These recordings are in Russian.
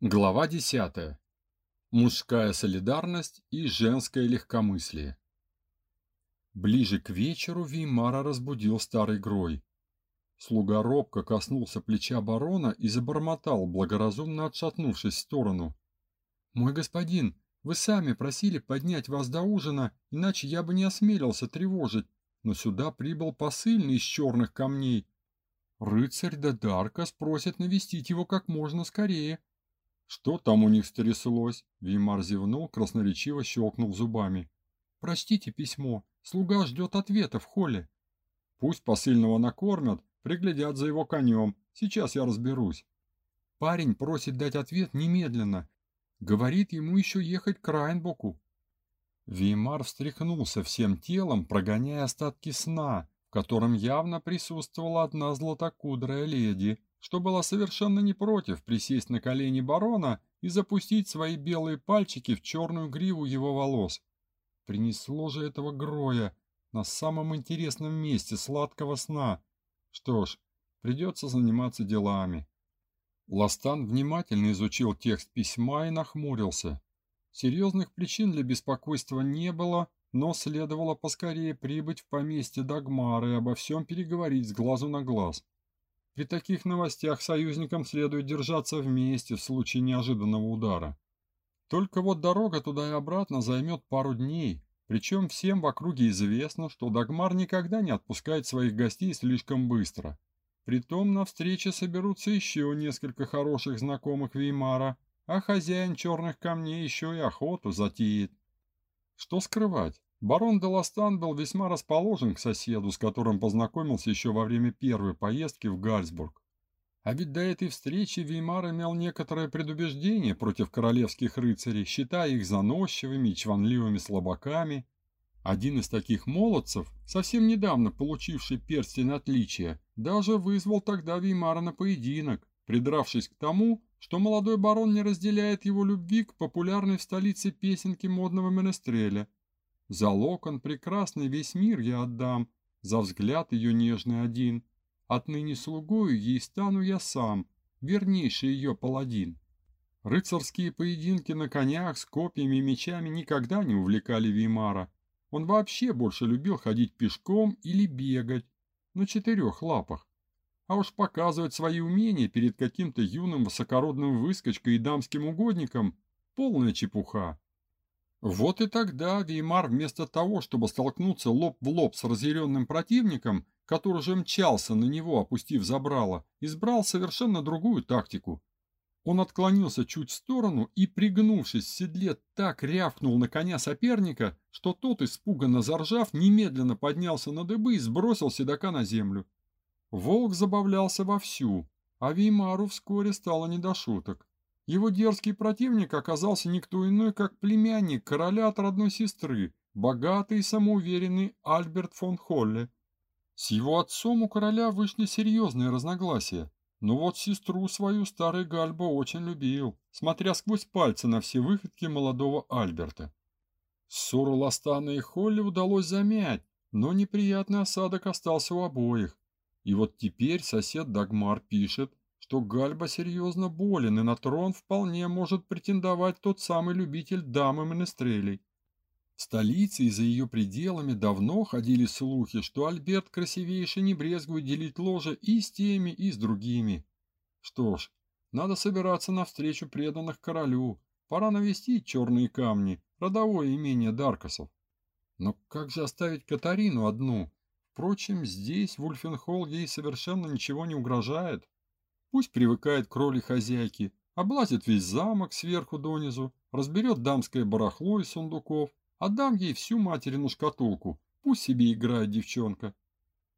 Глава 10. Мужская солидарность и женское легкомыслие. Ближе к вечеру Веймара разбудил старый Грой. Слуга робко коснулся плеча барона и забормотал, благоразумно отшатнувшись в сторону. «Мой господин, вы сами просили поднять вас до ужина, иначе я бы не осмелился тревожить, но сюда прибыл посыльный из черных камней. Рыцарь Дадарка спросит навестить его как можно скорее». «Что там у них стряслось?» Веймар зевнул, красноречиво щелкнул зубами. «Простите письмо. Слуга ждет ответа в холле». «Пусть посыльного накормят, приглядят за его конем. Сейчас я разберусь». Парень просит дать ответ немедленно. Говорит ему еще ехать к Райнбоку. Веймар встряхнулся всем телом, прогоняя остатки сна, в котором явно присутствовала одна златокудрая леди, что была совершенно не против присесть на колени барона и запустить свои белые пальчики в черную гриву его волос. Принесло же этого Гроя на самом интересном месте сладкого сна. Что ж, придется заниматься делами. Ластан внимательно изучил текст письма и нахмурился. Серьезных причин для беспокойства не было, но следовало поскорее прибыть в поместье Дагмара и обо всем переговорить с глазу на глаз. При таких новостях союзникам следует держаться вместе в случае неожиданного удара. Только вот дорога туда и обратно займет пару дней, причем всем в округе известно, что Дагмар никогда не отпускает своих гостей слишком быстро. Притом на встрече соберутся еще несколько хороших знакомых Веймара, а хозяин черных камней еще и охоту затеет. Что скрывать? Барон Деластан был весьма расположен к соседу, с которым познакомился еще во время первой поездки в Гальцбург. А ведь до этой встречи Веймар имел некоторое предубеждение против королевских рыцарей, считая их заносчивыми и чванливыми слабаками. Один из таких молодцев, совсем недавно получивший перстень отличия, даже вызвал тогда Веймара на поединок, придравшись к тому, что молодой барон не разделяет его любви к популярной в столице песенке модного менестреля – за локон прекрасный весь мир я отдам, За взгляд ее нежный один. Отныне слугою ей стану я сам, Вернейший ее паладин. Рыцарские поединки на конях с копьями и мечами никогда не увлекали Веймара. Он вообще больше любил ходить пешком или бегать на четырех лапах. А уж показывать свои умения перед каким-то юным высокородным выскочкой и дамским угодником – полная чепуха. Вот и тогда Веймар вместо того, чтобы столкнуться лоб в лоб с разъяренным противником, который же мчался на него, опустив забрало, избрал совершенно другую тактику. Он отклонился чуть в сторону и, пригнувшись в седле, так рявкнул на коня соперника, что тот, испуганно заржав, немедленно поднялся на дыбы и сбросил седока на землю. Волк забавлялся вовсю, а Веймару вскоре стало не до шуток. Его дерзкий противник оказался никто иной, как племянник короля от родной сестры, богатый и самоуверенный Альберт фон Холле. С его отцом у короля вышли серьезные разногласия, но вот сестру свою старый Гальбо очень любил, смотря сквозь пальцы на все выходки молодого Альберта. Ссору Ластана и Холли удалось замять, но неприятный осадок остался у обоих. И вот теперь сосед Дагмар пишет, что Гальба серьезно болен, и на трон вполне может претендовать тот самый любитель дамы Менестрелей. В столице и за ее пределами давно ходили слухи, что Альберт красивейший не брезгует делить ложе и с теми, и с другими. Что ж, надо собираться навстречу преданных королю. Пора навестить черные камни, родовое имение Даркасов. Но как же оставить Катарину одну? Впрочем, здесь, в Ульфенхолл, ей совершенно ничего не угрожает. Пусть привыкает к роли хозяйки, облазит весь замок сверху донизу, разберет дамское барахло из сундуков, отдам ей всю материну шкатулку, пусть себе играет девчонка.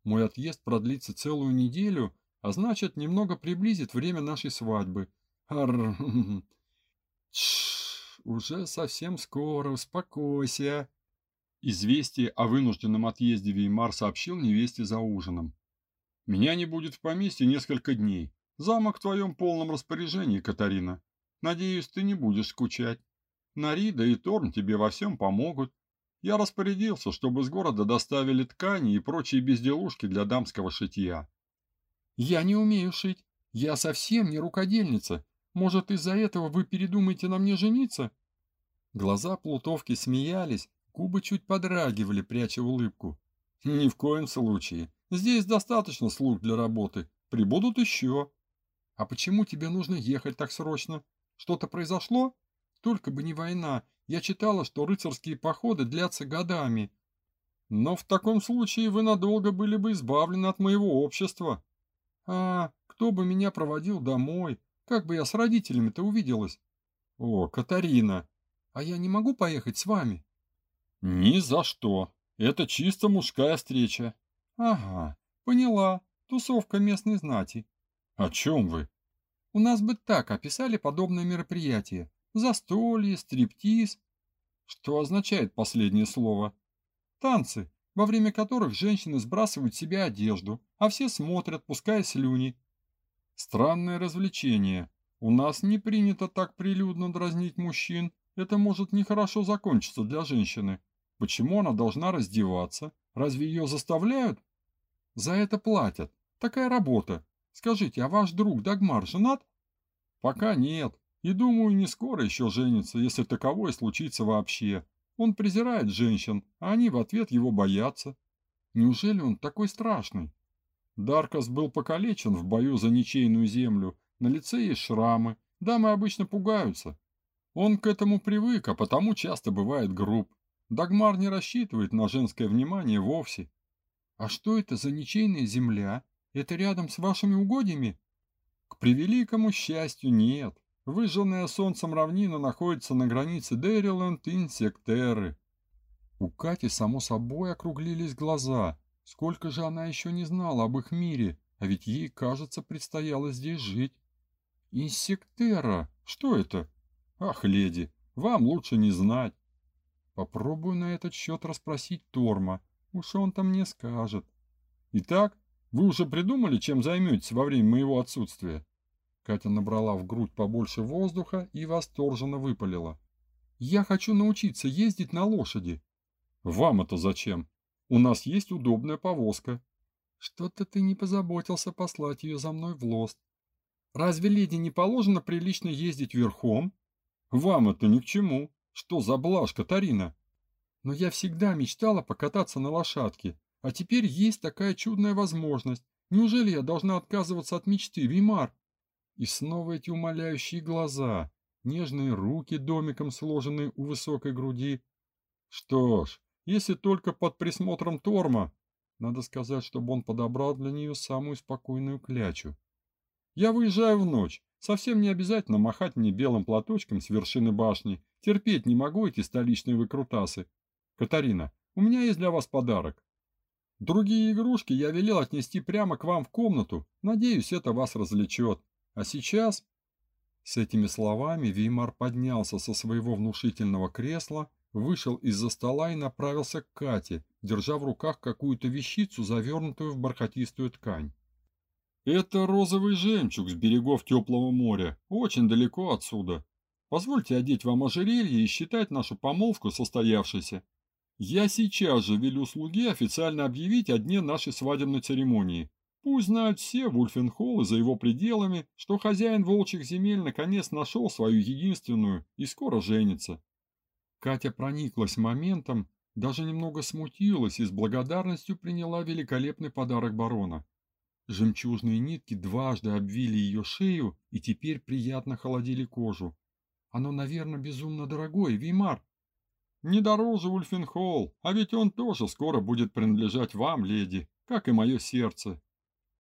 Мой отъезд продлится целую неделю, а значит, немного приблизит время нашей свадьбы. Арр... Уже совсем скоро, успокойся. Известие о вынужденном отъезде Веймар сообщил невесте за ужином. Меня не будет в поместье несколько дней. Замок в твоем полном распоряжении, Катарина. Надеюсь, ты не будешь скучать. Нарида и Торн тебе во всем помогут. Я распорядился, чтобы с города доставили ткани и прочие безделушки для дамского шитья. Я не умею шить. Я совсем не рукодельница. Может, из-за этого вы передумаете на мне жениться?» Глаза Плутовки смеялись, губы чуть подрагивали, пряча улыбку. «Ни в коем случае. Здесь достаточно слуг для работы. Прибудут еще». «А почему тебе нужно ехать так срочно? Что-то произошло? Только бы не война. Я читала, что рыцарские походы длятся годами. Но в таком случае вы надолго были бы избавлены от моего общества. А, кто бы меня проводил домой? Как бы я с родителями-то увиделась? О, Катарина, а я не могу поехать с вами? Ни за что. Это чисто мужская встреча. Ага, поняла. Тусовка местной знати. О чем вы? У нас бы так описали подобное мероприятие. Застолье, стриптиз. Что означает последнее слово? Танцы, во время которых женщины сбрасывают с себя одежду, а все смотрят, пуская слюни. Странное развлечение. У нас не принято так прилюдно дразнить мужчин. Это может нехорошо закончиться для женщины. Почему она должна раздеваться? Разве ее заставляют? За это платят. Такая работа. Скажите, а ваш друг Дагмар женат? Пока нет. И думаю, не скоро еще женится, если таковое случится вообще. Он презирает женщин, а они в ответ его боятся. Неужели он такой страшный? Даркас был покалечен в бою за ничейную землю, на лице есть шрамы, дамы обычно пугаются. Он к этому привык, а потому часто бывает груб. Дагмар не рассчитывает на женское внимание вовсе. А что это за ничейная земля? Это рядом с вашими угодьями? К превеликому счастью, нет. Выжженная солнцем равнина находится на границе Дэриланд и Инсектеры. У Кати, само собой, округлились глаза. Сколько же она еще не знала об их мире, а ведь ей, кажется, предстояло здесь жить. Инсектера? Что это? Ах, леди, вам лучше не знать. Попробую на этот счет расспросить Торма. Уж он-то мне скажет. Итак, вы уже придумали, чем займетесь во время моего отсутствия? Катя набрала в грудь побольше воздуха и восторженно выпалила. Я хочу научиться ездить на лошади. Вам это зачем? У нас есть удобная повозка. Что-то ты не позаботился послать ее за мной в лост. Разве леди не положено прилично ездить верхом? Вам это ни к чему. Что за блажь, Катарина? Но я всегда мечтала покататься на лошадке, а теперь есть такая чудная возможность. Неужели я должна отказываться от мечты, Вимар? И снова эти умоляющие глаза, нежные руки домиком сложенные у высокой груди. Что ж, если только под присмотром Торма. Надо сказать, чтобы он подобрал для нее самую спокойную клячу. Я выезжаю в ночь. Совсем не обязательно махать мне белым платочком с вершины башни. Терпеть не могу эти столичные выкрутасы. Катарина, у меня есть для вас подарок. Другие игрушки я велел отнести прямо к вам в комнату. Надеюсь, это вас развлечет. А сейчас... С этими словами Веймар поднялся со своего внушительного кресла вышел из-за стола и направился к Кате, держа в руках какую-то вещицу, завернутую в бархатистую ткань. «Это розовый жемчуг с берегов теплого моря, очень далеко отсюда. Позвольте одеть вам ожерелье и считать нашу помолвку состоявшейся. Я сейчас же велю слуге официально объявить о дне нашей свадебной церемонии. Пусть знают все Вульфенхолл и за его пределами, что хозяин волчьих земель наконец нашел свою единственную и скоро женится. Катя прониклась моментом, даже немного смутилась и с благодарностью приняла великолепный подарок барона. Жемчужные нитки дважды обвили ее шею и теперь приятно холодили кожу. Оно, наверное, безумно дорогое, Веймар. Не дороже Ульфенхолл, а ведь он тоже скоро будет принадлежать вам, леди, как и мое сердце.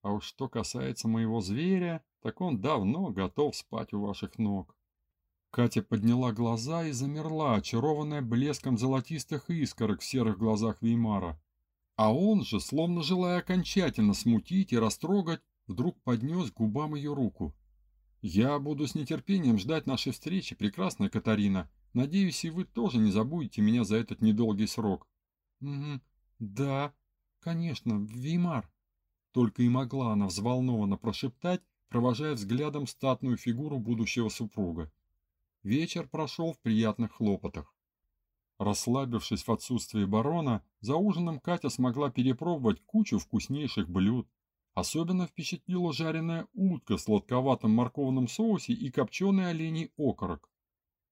А уж что касается моего зверя, так он давно готов спать у ваших ног. Катя подняла глаза и замерла, очарованная блеском золотистых искорок в серых глазах Веймара. А он же, словно желая окончательно смутить и растрогать, вдруг поднес к губам ее руку. «Я буду с нетерпением ждать нашей встречи, прекрасная Катарина. Надеюсь, и вы тоже не забудете меня за этот недолгий срок». «Угу, да, конечно, Веймар». Только и могла она взволнованно прошептать, провожая взглядом статную фигуру будущего супруга. Вечер прошел в приятных хлопотах. Расслабившись в отсутствии барона, за ужином Катя смогла перепробовать кучу вкуснейших блюд. Особенно впечатлила жареная утка в сладковатом морковном соусе и копченый оленей окорок.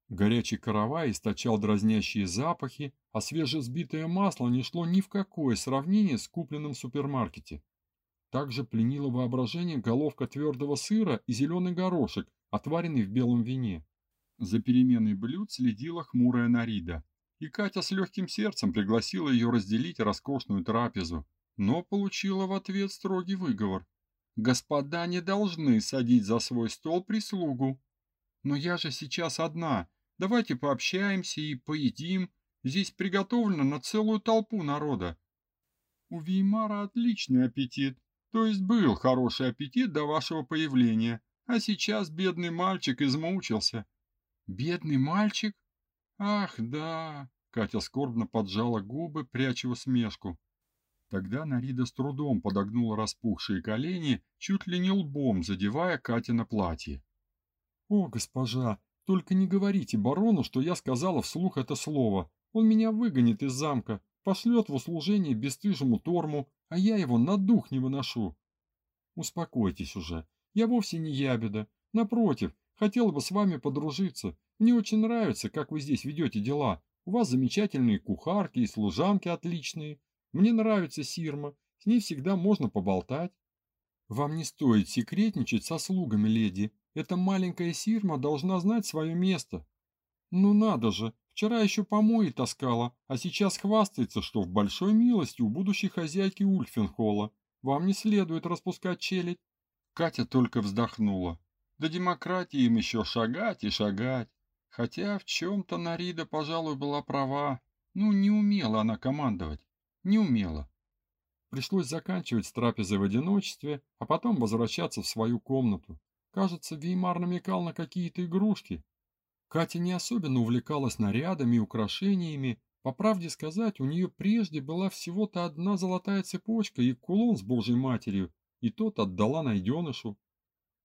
Горячий каравай источал дразнящие запахи, а свежесбитое масло не шло ни в какое сравнение с купленным в супермаркете. Также пленило воображение головка твердого сыра и зеленый горошек, отваренный в белом вине. За переменой блюд следила хмурая Нарида, и Катя с легким сердцем пригласила ее разделить роскошную трапезу, но получила в ответ строгий выговор. «Господа не должны садить за свой стол прислугу». «Но я же сейчас одна», Давайте пообщаемся и поедим. Здесь приготовлено на целую толпу народа. У Веймара отличный аппетит. То есть был хороший аппетит до вашего появления, а сейчас бедный мальчик измучился. Бедный мальчик? Ах, да. Катя скорбно поджала губы, пряча усмешку. Тогда Нарида с трудом подогнула распухшие колени, чуть ли не лбом задевая Катя на платье. «О, госпожа, только не говорите барону, что я сказала вслух это слово. Он меня выгонит из замка, пошлет в услужение бесстыжему Торму, а я его на дух не выношу. Успокойтесь уже. Я вовсе не ябеда. Напротив, хотела бы с вами подружиться. Мне очень нравится, как вы здесь ведете дела. У вас замечательные кухарки и служанки отличные. Мне нравится Сирма. С ней всегда можно поболтать. Вам не стоит секретничать со слугами, леди. Эта маленькая Сирма должна знать свое место. Ну надо же, вчера еще помои таскала, а сейчас хвастается, что в большой милости у будущей хозяйки Ульфенхола. Вам не следует распускать челядь. Катя только вздохнула. До демократии им еще шагать и шагать. Хотя в чем-то Нарида, пожалуй, была права. Ну, не умела она командовать. Не умела. Пришлось заканчивать с трапезой в одиночестве, а потом возвращаться в свою комнату. Кажется, Веймар намекал на какие-то игрушки. Катя не особенно увлекалась нарядами и украшениями. По правде сказать, у нее прежде была всего-то одна золотая цепочка и кулон с Божьей Матерью, и тот отдала найденышу.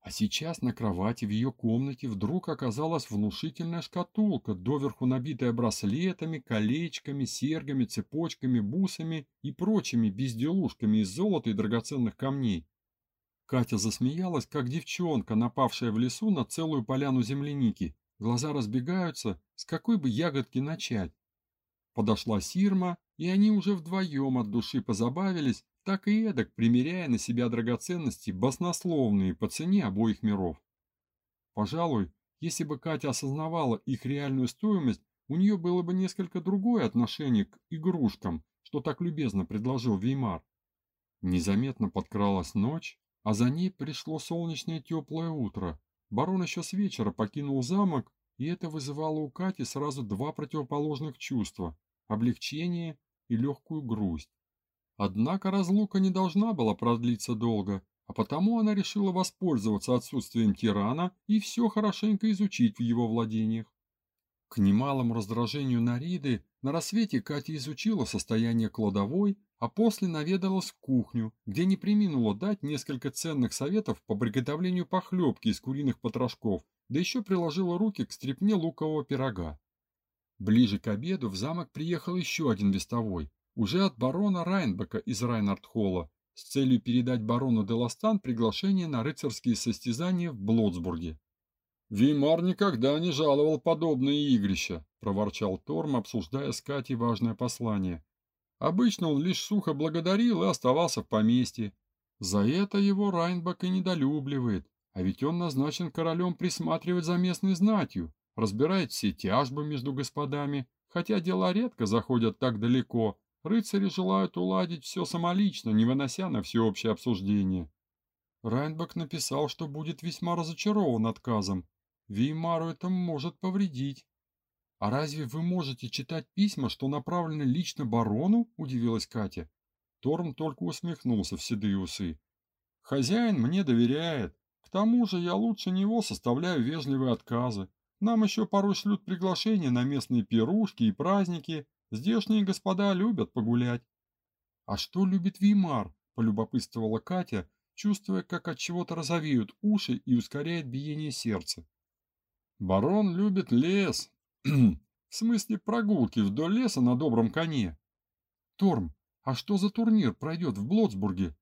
А сейчас на кровати в ее комнате вдруг оказалась внушительная шкатулка, доверху набитая браслетами, колечками, серьгами, цепочками, бусами и прочими безделушками из золота и драгоценных камней. Катя засмеялась, как девчонка, напавшая в лесу на целую поляну земляники. Глаза разбегаются, с какой бы ягодки начать. Подошла Сирма, и они уже вдвоем от души позабавились, так и эдак, примеряя на себя драгоценности, баснословные по цене обоих миров. Пожалуй, если бы Катя осознавала их реальную стоимость, у нее было бы несколько другое отношение к игрушкам, что так любезно предложил Веймар. Незаметно подкралась ночь, а за ней пришло солнечное теплое утро. Барон еще с вечера покинул замок, и это вызывало у Кати сразу два противоположных чувства – облегчение и легкую грусть. Однако разлука не должна была продлиться долго, а потому она решила воспользоваться отсутствием тирана и все хорошенько изучить в его владениях. К немалому раздражению Нариды на рассвете Катя изучила состояние кладовой, а после наведалась в кухню, где не приминула дать несколько ценных советов по приготовлению похлебки из куриных потрошков, да еще приложила руки к стрепне лукового пирога. Ближе к обеду в замок приехал еще один вестовой, уже от барона Райнбека из Райнардхолла, с целью передать барону Деластан приглашение на рыцарские состязания в Блотсбурге. «Веймар никогда не жаловал подобные игрища», – проворчал Торм, обсуждая с Катей важное послание. Обычно он лишь сухо благодарил и оставался в поместье. За это его Райнбак и недолюбливает, а ведь он назначен королем присматривать за местной знатью, разбирает все тяжбы между господами, хотя дела редко заходят так далеко, рыцари желают уладить все самолично, не вынося на всеобщее обсуждение. Райнбак написал, что будет весьма разочарован отказом, Веймару это может повредить. А разве вы можете читать письма, что направлены лично барону? Удивилась Катя. Торм только усмехнулся в седые усы. Хозяин мне доверяет. К тому же я лучше него составляю вежливые отказы. Нам еще порой шлют приглашения на местные пирушки и праздники. Здешние господа любят погулять. А что любит Веймар? полюбопытствовала Катя, чувствуя, как от чего-то розовеют уши и ускоряет биение сердца. Барон любит лес. В смысле прогулки вдоль леса на добром коне. Торм, а что за турнир пройдет в Блотсбурге?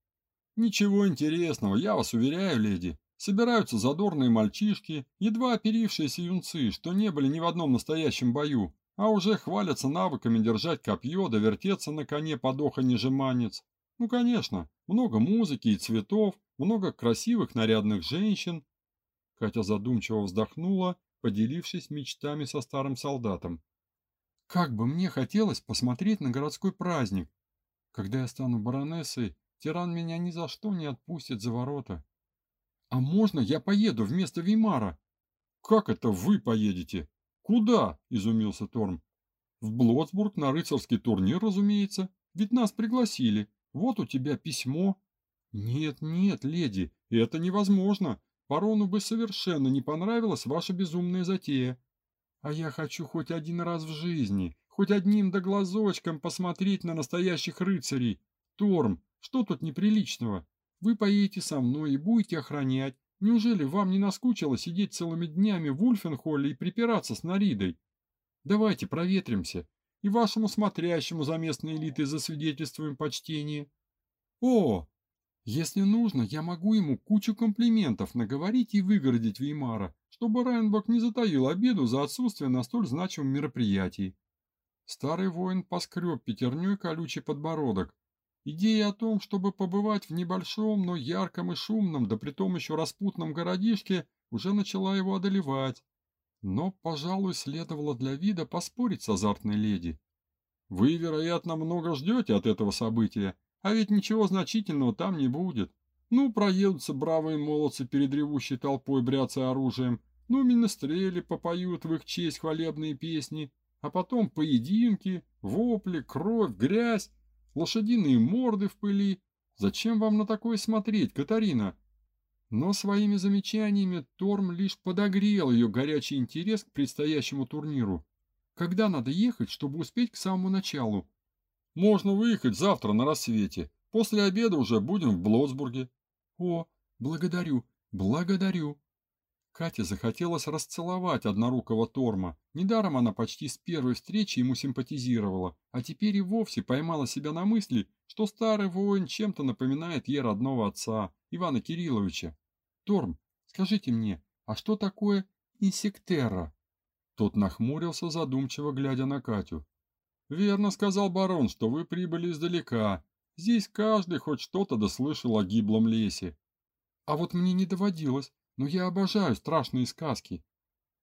Ничего интересного, я вас уверяю, леди. Собираются задорные мальчишки, едва оперившиеся юнцы, что не были ни в одном настоящем бою, а уже хвалятся навыками держать копье да вертеться на коне подоха нежиманец. Ну, конечно, много музыки и цветов, много красивых нарядных женщин. Катя задумчиво вздохнула, поделившись мечтами со старым солдатом. Как бы мне хотелось посмотреть на городской праздник. Когда я стану баронессой, тиран меня ни за что не отпустит за ворота. А можно я поеду вместо Веймара? Как это вы поедете? Куда? Изумился Торм. В Блотсбург на рыцарский турнир, разумеется. Ведь нас пригласили. Вот у тебя письмо. Нет, нет, леди, это невозможно. Барону бы совершенно не понравилась ваша безумная затея. А я хочу хоть один раз в жизни, хоть одним да глазочком посмотреть на настоящих рыцарей. Торм, что тут неприличного? Вы поедете со мной и будете охранять. Неужели вам не наскучило сидеть целыми днями в Ульфенхолле и припираться с Наридой? Давайте проветримся и вашему смотрящему за местной элитой засвидетельствуем почтение. О, если нужно, я могу ему кучу комплиментов наговорить и выгородить Веймара, чтобы Райнбок не затаил обиду за отсутствие на столь значимом мероприятии. Старый воин поскреб пятерней колючий подбородок. Идея о том, чтобы побывать в небольшом, но ярком и шумном, да притом еще распутном городишке, уже начала его одолевать. Но, пожалуй, следовало для вида поспорить с азартной леди. Вы, вероятно, много ждете от этого события, а ведь ничего значительного там не будет. Ну, проедутся бравые молодцы перед ревущей толпой, бряться оружием, ну, минострели попоют в их честь хвалебные песни, а потом поединки, вопли, кровь, грязь, лошадиные морды в пыли. Зачем вам на такое смотреть, Катарина? Но своими замечаниями Торм лишь подогрел ее горячий интерес к предстоящему турниру. Когда надо ехать, чтобы успеть к самому началу? Можно выехать завтра на рассвете. После обеда уже будем в Блотсбурге. О, благодарю, благодарю. Кате захотелось расцеловать однорукого Торма. Недаром она почти с первой встречи ему симпатизировала, а теперь и вовсе поймала себя на мысли, что старый воин чем-то напоминает ей родного отца, Ивана Кирилловича. Торм, скажите мне, а что такое инсектера? Тот нахмурился, задумчиво глядя на Катю. Верно сказал барон, что вы прибыли издалека. Здесь каждый хоть что-то дослышал о гиблом лесе. А вот мне не доводилось, но я обожаю страшные сказки.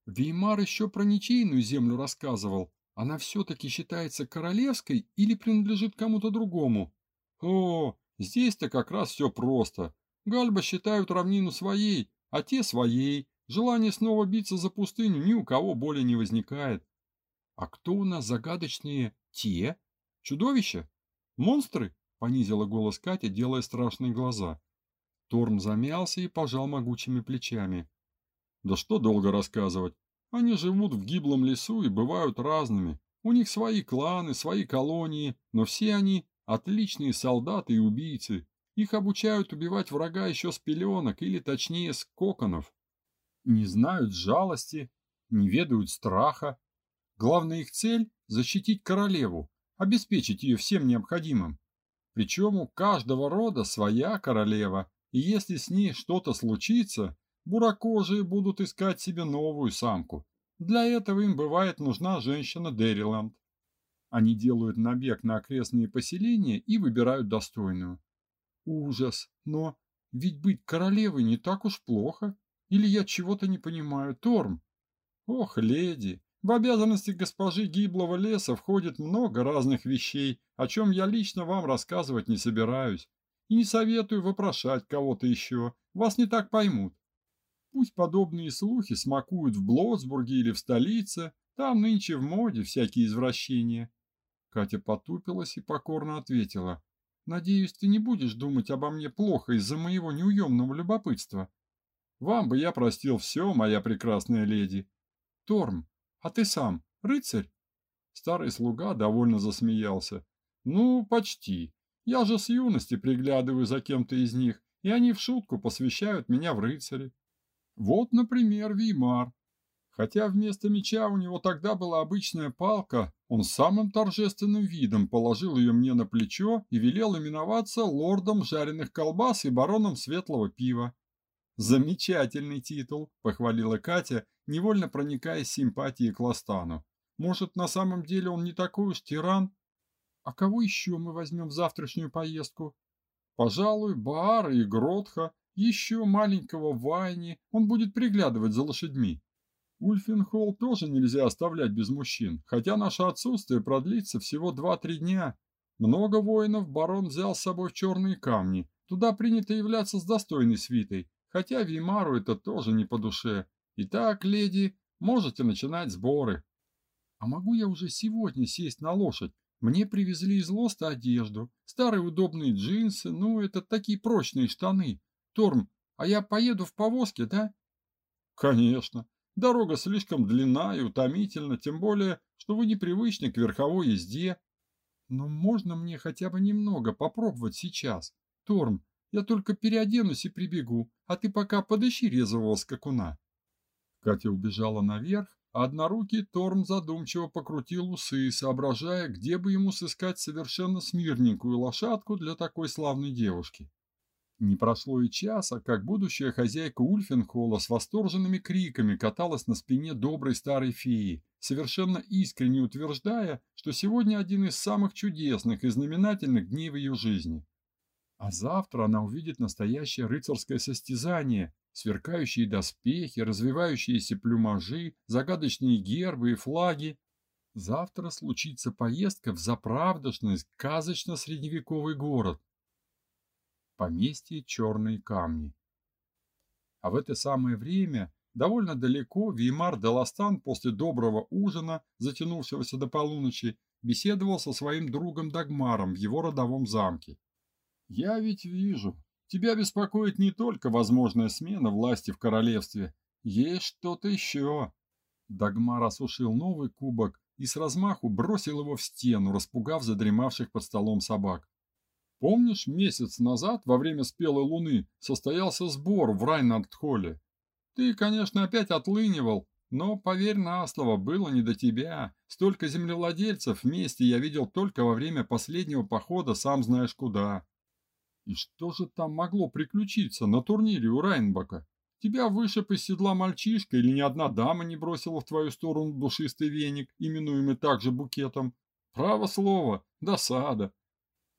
Веймар еще про ничейную землю рассказывал. Она все-таки считается королевской или принадлежит кому-то другому? О, здесь-то как раз все просто. Гальба считают равнину своей, а те своей. Желание снова биться за пустыню ни у кого более не возникает. А кто у нас загадочные те? Чудовища? Монстры? Понизила голос Катя, делая страшные глаза. Торм замялся и пожал могучими плечами. Да что долго рассказывать. Они живут в гиблом лесу и бывают разными. У них свои кланы, свои колонии, но все они отличные солдаты и убийцы. Их обучают убивать врага еще с пеленок, или точнее с коконов. Не знают жалости, не ведают страха. Главная их цель – защитить королеву, обеспечить ее всем необходимым. Причем у каждого рода своя королева, и если с ней что-то случится, буракожие будут искать себе новую самку. Для этого им бывает нужна женщина Дерриланд. Они делают набег на окрестные поселения и выбирают достойную. Ужас, но ведь быть королевой не так уж плохо. Или я чего-то не понимаю, Торм? Ох, леди, в обязанности госпожи гиблого леса входит много разных вещей, о чем я лично вам рассказывать не собираюсь. И не советую вопрошать кого-то еще, вас не так поймут. Пусть подобные слухи смакуют в Блотсбурге или в столице, там нынче в моде всякие извращения. Катя потупилась и покорно ответила. Надеюсь, ты не будешь думать обо мне плохо из-за моего неуемного любопытства. Вам бы я простил все, моя прекрасная леди. Торм, а ты сам рыцарь? Старый слуга довольно засмеялся. Ну, почти. Я же с юности приглядываю за кем-то из них, и они в шутку посвящают меня в рыцари. Вот, например, Веймар. Хотя вместо меча у него тогда была обычная палка, Он самым торжественным видом положил ее мне на плечо и велел именоваться лордом жареных колбас и бароном светлого пива. «Замечательный титул», — похвалила Катя, невольно проникаясь симпатией к Ластану. «Может, на самом деле он не такой уж тиран? А кого еще мы возьмем в завтрашнюю поездку? Пожалуй, Баара и Гротха, еще маленького Вайни, он будет приглядывать за лошадьми. Ульфенхолл тоже нельзя оставлять без мужчин, хотя наше отсутствие продлится всего 2-3 дня. Много воинов барон взял с собой черные камни. Туда принято являться с достойной свитой, хотя Веймару это тоже не по душе. Итак, леди, можете начинать сборы. А могу я уже сегодня сесть на лошадь? Мне привезли из Лоста одежду, старые удобные джинсы, ну, это такие прочные штаны. Торм, а я поеду в повозке, да? Конечно. Дорога слишком длинна и утомительна, тем более, что вы непривычны к верховой езде. Но можно мне хотя бы немного попробовать сейчас? Торм, я только переоденусь и прибегу, а ты пока подыщи резвого скакуна. Катя убежала наверх, а однорукий Торм задумчиво покрутил усы, соображая, где бы ему сыскать совершенно смирненькую лошадку для такой славной девушки. Не прошло и часа, как будущая хозяйка Ульфенхола с восторженными криками каталась на спине доброй старой феи, совершенно искренне утверждая, что сегодня один из самых чудесных и знаменательных дней в ее жизни. А завтра она увидит настоящее рыцарское состязание, сверкающие доспехи, развивающиеся плюмажи, загадочные гербы и флаги. Завтра случится поездка в заправдошный, сказочно-средневековый город, поместье Черные камни. А в это самое время, довольно далеко, Веймар де Ластан после доброго ужина, затянувшегося до полуночи, беседовал со своим другом Дагмаром в его родовом замке. «Я ведь вижу, тебя беспокоит не только возможная смена власти в королевстве, есть что-то еще». Дагмар осушил новый кубок и с размаху бросил его в стену, распугав задремавших под столом собак. Помнишь, месяц назад, во время спелой луны, состоялся сбор в Райнардхолле? Ты, конечно, опять отлынивал, но, поверь на слово, было не до тебя. Столько землевладельцев вместе я видел только во время последнего похода сам знаешь куда. И что же там могло приключиться на турнире у Райнбака? Тебя вышиб из седла мальчишка или ни одна дама не бросила в твою сторону душистый веник, именуемый также букетом? Право слово, досада.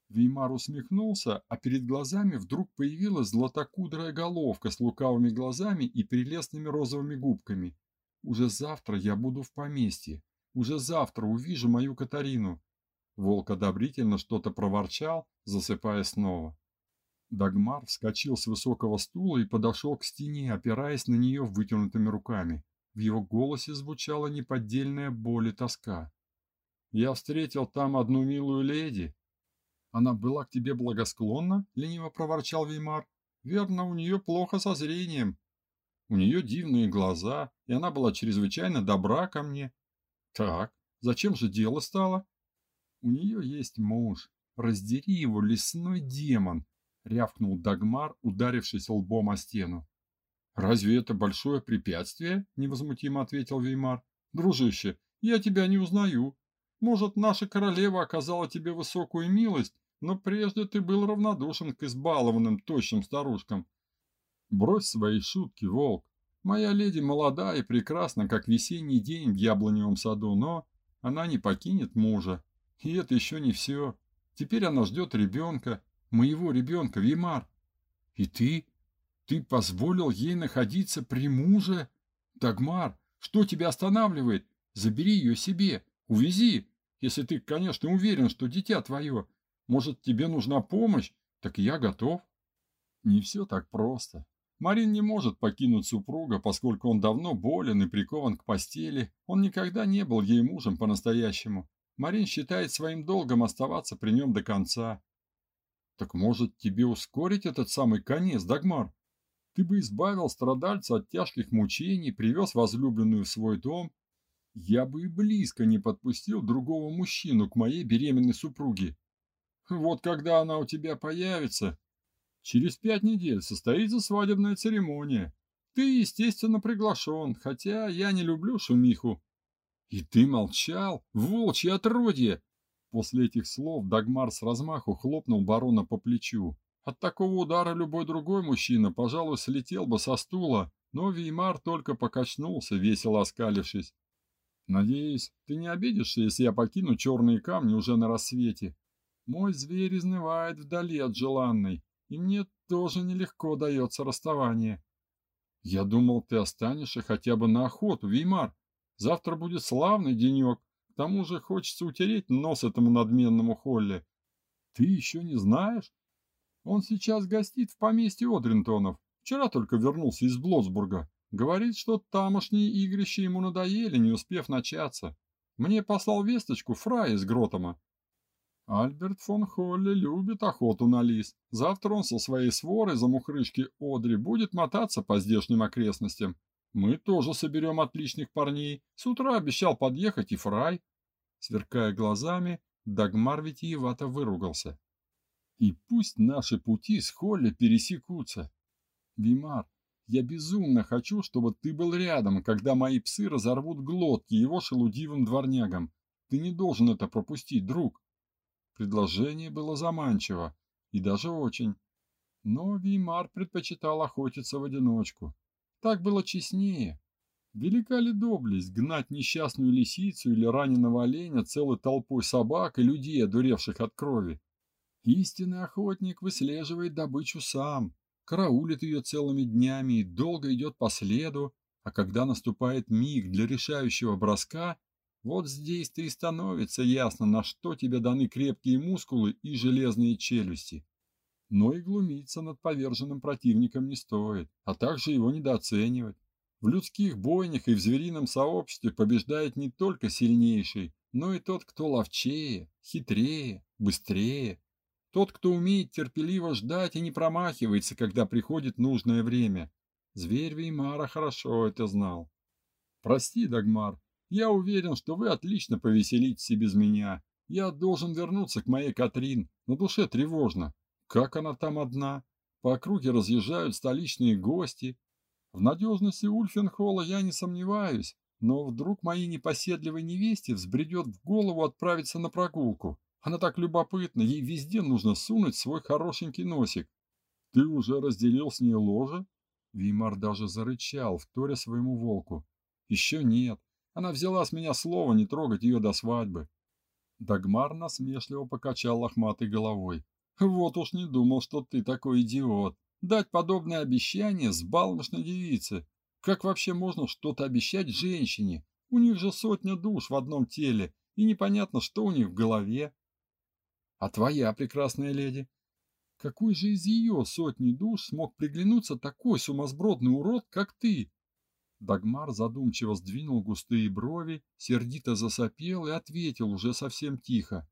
Веймар усмехнулся, а перед глазами вдруг появилась златокудрая головка с лукавыми глазами и прелестными розовыми губками. «Уже завтра я буду в поместье. Уже завтра увижу мою Катарину». Волк одобрительно что-то проворчал, засыпая снова. Дагмар вскочил с высокого стула и подошел к стене, опираясь на нее вытянутыми руками. В его голосе звучала неподдельная боль и тоска. «Я встретил там одну милую леди», она была к тебе благосклонна? Лениво проворчал Веймар. Верно, у нее плохо со зрением. У нее дивные глаза, и она была чрезвычайно добра ко мне. Так, зачем же дело стало? У нее есть муж. Раздери его, лесной демон, рявкнул Дагмар, ударившись лбом о стену. Разве это большое препятствие? невозмутимо ответил Веймар. Дружище, я тебя не узнаю. Может, наша королева оказала тебе высокую милость, но прежде ты был равнодушен к избалованным тощим старушкам. Брось свои шутки, волк. Моя леди молода и прекрасна, как весенний день в яблоневом саду, но она не покинет мужа. И это еще не все. Теперь она ждет ребенка, моего ребенка, Вимар. И ты? Ты позволил ей находиться при муже? Дагмар, что тебя останавливает? Забери ее себе, увези, если ты, конечно, уверен, что дитя твое. Может, тебе нужна помощь? Так я готов. Не все так просто. Марин не может покинуть супруга, поскольку он давно болен и прикован к постели. Он никогда не был ей мужем по-настоящему. Марин считает своим долгом оставаться при нем до конца. Так может, тебе ускорить этот самый конец, Дагмар? Ты бы избавил страдальца от тяжких мучений, привез возлюбленную в свой дом я бы и близко не подпустил другого мужчину к моей беременной супруге. Вот когда она у тебя появится, через пять недель состоится свадебная церемония. Ты, естественно, приглашен, хотя я не люблю шумиху. И ты молчал? Волчье отродье! После этих слов Дагмар с размаху хлопнул барона по плечу. От такого удара любой другой мужчина, пожалуй, слетел бы со стула, но Веймар только покачнулся, весело оскалившись. «Надеюсь, ты не обидишься, если я покину черные камни уже на рассвете. Мой зверь изнывает вдали от желанной, и мне тоже нелегко дается расставание. Я думал, ты останешься хотя бы на охоту, Веймар. Завтра будет славный денек, тому же хочется утереть нос этому надменному Холле. Ты еще не знаешь? Он сейчас гостит в поместье Одринтонов. Вчера только вернулся из Блоцбурга. Говорит, что тамошние игрища ему надоели, не успев начаться. Мне послал весточку Фрай из Гротома. Альберт фон Холли любит охоту на лис. Завтра он со своей сворой за мухрышки Одри будет мотаться по здешним окрестностям. Мы тоже соберем отличных парней. С утра обещал подъехать и Фрай. Сверкая глазами, Дагмар витиевато выругался. И пусть наши пути с Холли пересекутся. Вимар, я безумно хочу, чтобы ты был рядом, когда мои псы разорвут глотки его шелудивым дворнягам. Ты не должен это пропустить, друг. Предложение было заманчиво, и даже очень. Но Веймар предпочитал охотиться в одиночку. Так было честнее. Велика ли доблесть гнать несчастную лисицу или раненого оленя целой толпой собак и людей, одуревших от крови? Истинный охотник выслеживает добычу сам, караулит ее целыми днями и долго идет по следу, а когда наступает миг для решающего броска, вот здесь-то и становится ясно, на что тебе даны крепкие мускулы и железные челюсти. Но и глумиться над поверженным противником не стоит, а также его недооценивать. В людских бойнях и в зверином сообществе побеждает не только сильнейший, но и тот, кто ловчее, хитрее, быстрее. Тот, кто умеет терпеливо ждать и не промахивается, когда приходит нужное время. Зверь Веймара хорошо это знал. Прости, Дагмар, я уверен, что вы отлично повеселитесь без меня. Я должен вернуться к моей Катрин. На душе тревожно. Как она там одна? По округе разъезжают столичные гости. В надежности Ульфенхола я не сомневаюсь, но вдруг моей непоседливой невесте взбредет в голову отправиться на прогулку. Она так любопытна, ей везде нужно сунуть свой хорошенький носик. Ты уже разделил с ней ложе? Вимар даже зарычал, вторя своему волку. Еще нет. Она взяла с меня слово не трогать ее до свадьбы. Дагмар насмешливо покачал лохматой головой. Вот уж не думал, что ты такой идиот. Дать подобное обещание с балмошной девице. Как вообще можно что-то обещать женщине? У них же сотня душ в одном теле, и непонятно, что у них в голове. А твоя прекрасная леди? Какой же из ее сотни душ смог приглянуться такой сумасбродный урод, как ты? Дагмар задумчиво сдвинул густые брови, сердито засопел и ответил уже совсем тихо.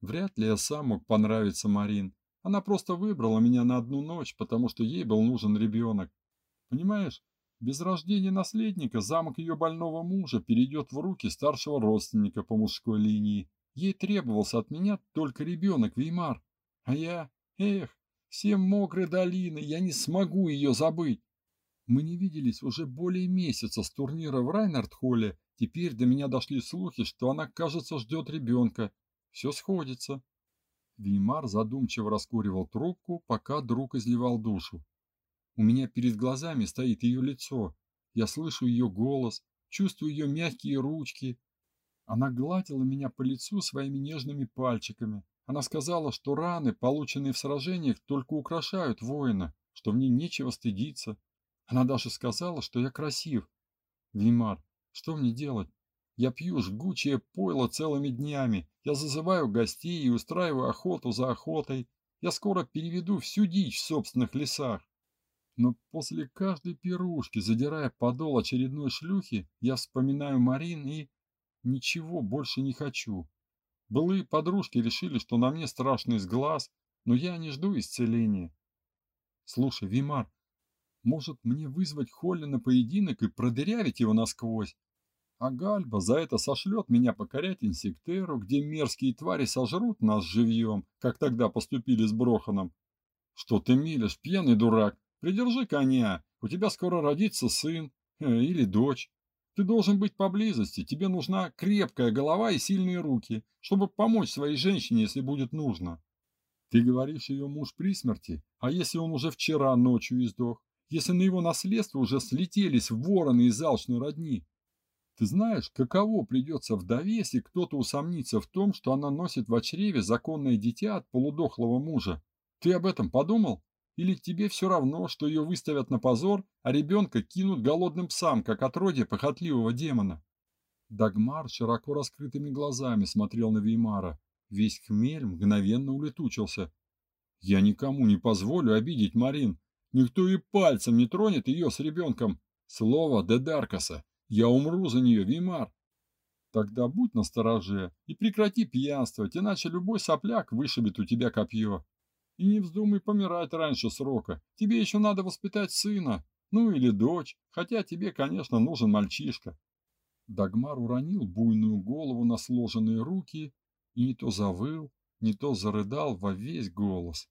Вряд ли я сам мог понравиться Марин. Она просто выбрала меня на одну ночь, потому что ей был нужен ребенок. Понимаешь, без рождения наследника замок ее больного мужа перейдет в руки старшего родственника по мужской линии. Ей требовался от меня только ребенок, Веймар. А я, эх, все мокрые долины, я не смогу ее забыть. Мы не виделись уже более месяца с турнира в Райнард-холле. Теперь до меня дошли слухи, что она, кажется, ждет ребенка. Все сходится. Веймар задумчиво раскуривал трубку, пока друг изливал душу. У меня перед глазами стоит ее лицо. Я слышу ее голос, чувствую ее мягкие ручки. Она гладила меня по лицу своими нежными пальчиками. Она сказала, что раны, полученные в сражениях, только украшают воина, что мне нечего стыдиться, она даже сказала, что я красив. Вимар, что мне делать? Я пью жгучее пойло целыми днями. Я зазываю гостей и устраиваю охоту за охотой. Я скоро переведу всю дичь в собственных лесах. Но после каждой пирушки, задирая подол очередной шлюхи, я вспоминаю Марин и ничего больше не хочу. Былые подружки решили, что на мне страшный сглаз, но я не жду исцеления. Слушай, Вимар, может, мне вызвать Холли на поединок и продырявить его насквозь? А Гальба за это сошлет меня покорять инсектеру, где мерзкие твари сожрут нас живьем, как тогда поступили с Броханом. Что ты милишь, пьяный дурак? Придержи коня, у тебя скоро родится сын э, или дочь. Ты должен быть поблизости, тебе нужна крепкая голова и сильные руки, чтобы помочь своей женщине, если будет нужно. Ты говоришь, ее муж при смерти, а если он уже вчера ночью издох? Если на его наследство уже слетелись вороны из алчной родни? Ты знаешь, каково придется вдове, если кто-то усомнится в том, что она носит в чреве законное дитя от полудохлого мужа? Ты об этом подумал? Или тебе все равно, что ее выставят на позор, а ребенка кинут голодным псам, как отродье похотливого демона? Дагмар широко раскрытыми глазами смотрел на Веймара. Весь хмель мгновенно улетучился. «Я никому не позволю обидеть Марин. Никто и пальцем не тронет ее с ребенком. Слово Дедаркаса. Я умру за нее, Веймар. Тогда будь настороже и прекрати пьянствовать, иначе любой сопляк вышибет у тебя копье. И не вздумай помирать раньше срока. Тебе еще надо воспитать сына, ну или дочь, хотя тебе, конечно, нужен мальчишка. Дагмар уронил буйную голову на сложенные руки и не то завыл, не то зарыдал во весь голос.